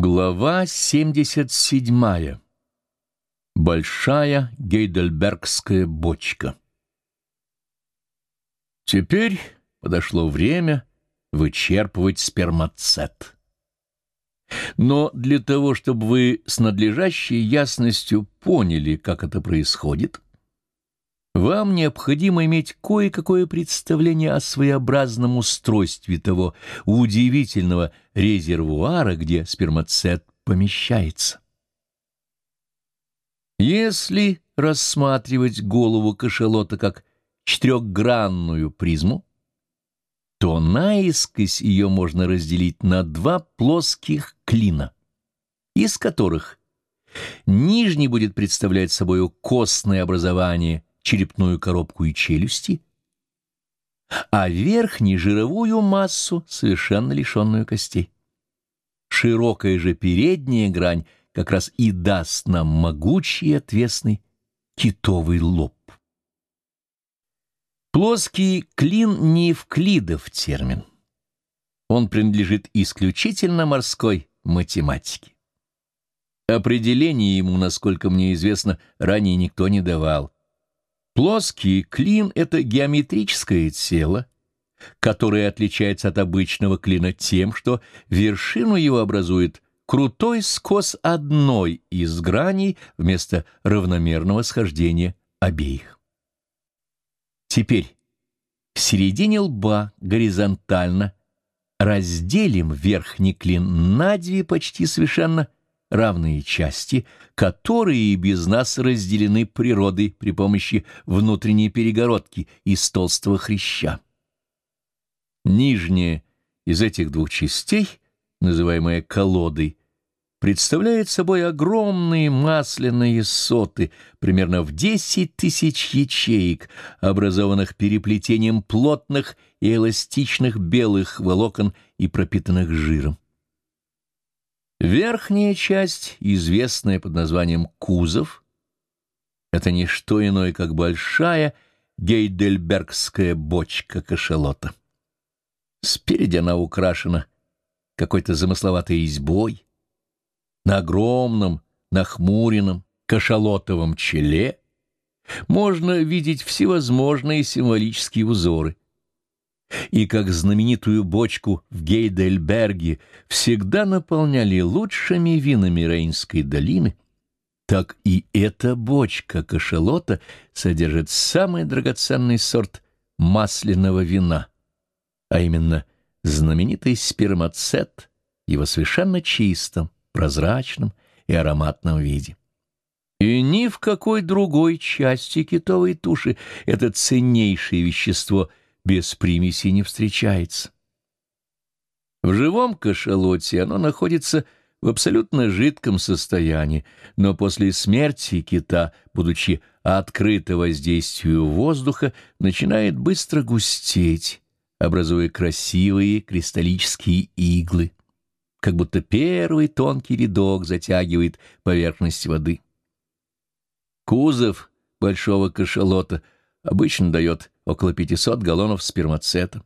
Глава 77. Большая гейдельбергская бочка. Теперь подошло время вычерпывать спермацет. Но для того, чтобы вы с надлежащей ясностью поняли, как это происходит, вам необходимо иметь кое-какое представление о своеобразном устройстве того удивительного резервуара, где спермацет помещается. Если рассматривать голову кашалота как четырехгранную призму, то наискось ее можно разделить на два плоских клина, из которых нижний будет представлять собой костное образование черепную коробку и челюсти, а верхний — жировую массу, совершенно лишенную костей. Широкая же передняя грань как раз и даст нам могучий отвесный китовый лоб. Плоский клин не евклидов термин. Он принадлежит исключительно морской математике. Определение ему, насколько мне известно, ранее никто не давал. Плоский клин — это геометрическое тело, которое отличается от обычного клина тем, что вершину его образует крутой скос одной из граней вместо равномерного схождения обеих. Теперь в середине лба горизонтально разделим верхний клин на две почти совершенно равные части, которые без нас разделены природой при помощи внутренней перегородки из толстого хряща. Нижняя из этих двух частей, называемая колодой, представляет собой огромные масляные соты, примерно в 10 тысяч ячеек, образованных переплетением плотных и эластичных белых волокон и пропитанных жиром. Верхняя часть, известная под названием кузов, это не что иное, как большая гейдельбергская бочка кашалота. Спереди она украшена какой-то замысловатой избой. На огромном, нахмуренном, кашалотовом челе можно видеть всевозможные символические узоры — и как знаменитую бочку в Гейдельберге всегда наполняли лучшими винами Рейнской долины, так и эта бочка кашалота содержит самый драгоценный сорт масляного вина, а именно знаменитый спермацет его совершенно чистом, прозрачном и ароматном виде. И ни в какой другой части китовой туши это ценнейшее вещество – без примеси не встречается. В живом кашалоте оно находится в абсолютно жидком состоянии, но после смерти кита, будучи открыто воздействию воздуха, начинает быстро густеть, образуя красивые кристаллические иглы, как будто первый тонкий рядок затягивает поверхность воды. Кузов большого кашалота обычно дает около 500 галлонов спермацета,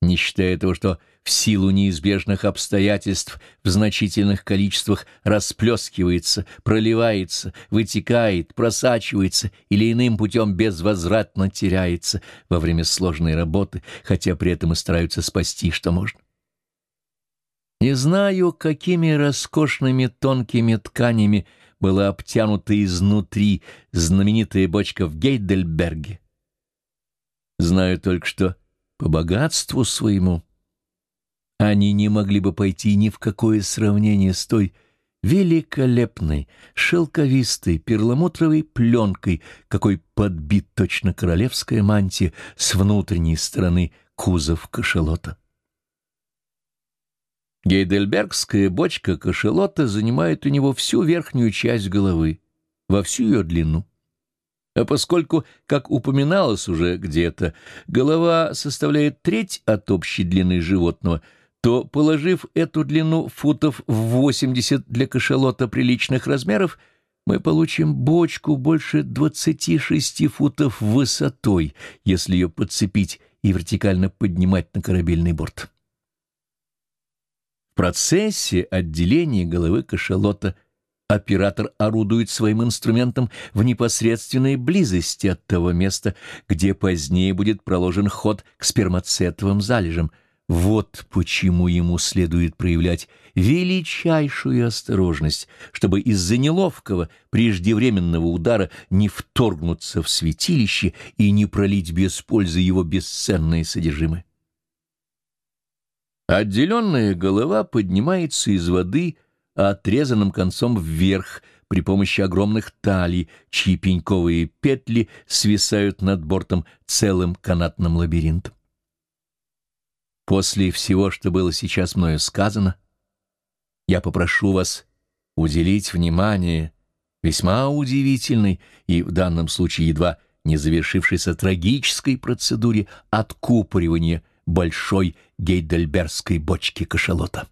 не считая того, что в силу неизбежных обстоятельств в значительных количествах расплескивается, проливается, вытекает, просачивается или иным путем безвозвратно теряется во время сложной работы, хотя при этом и стараются спасти, что можно. Не знаю, какими роскошными тонкими тканями была обтянута изнутри знаменитая бочка в Гейдельберге, Знаю только, что по богатству своему они не могли бы пойти ни в какое сравнение с той великолепной, шелковистой, перламутровой пленкой, какой подбит точно королевская мантия с внутренней стороны кузов кашалота. Гейдельбергская бочка кашалота занимает у него всю верхнюю часть головы, во всю ее длину. А поскольку, как упоминалось уже где-то, голова составляет треть от общей длины животного, то, положив эту длину футов в 80 для кашалота приличных размеров, мы получим бочку больше 26 футов высотой, если ее подцепить и вертикально поднимать на корабельный борт. В процессе отделения головы кашалота оператор орудует своим инструментом в непосредственной близости от того места, где позднее будет проложен ход к спермацетовым залежам. Вот почему ему следует проявлять величайшую осторожность, чтобы из-за неловкого преждевременного удара не вторгнуться в святилище и не пролить без пользы его бесценное содержимое. Отделенная голова поднимается из воды отрезанным концом вверх при помощи огромных талий, чьи пеньковые петли свисают над бортом целым канатным лабиринтом. После всего, что было сейчас мною сказано, я попрошу вас уделить внимание весьма удивительной и в данном случае едва не завершившейся трагической процедуре откупоривания большой гейдельбергской бочки кашалота.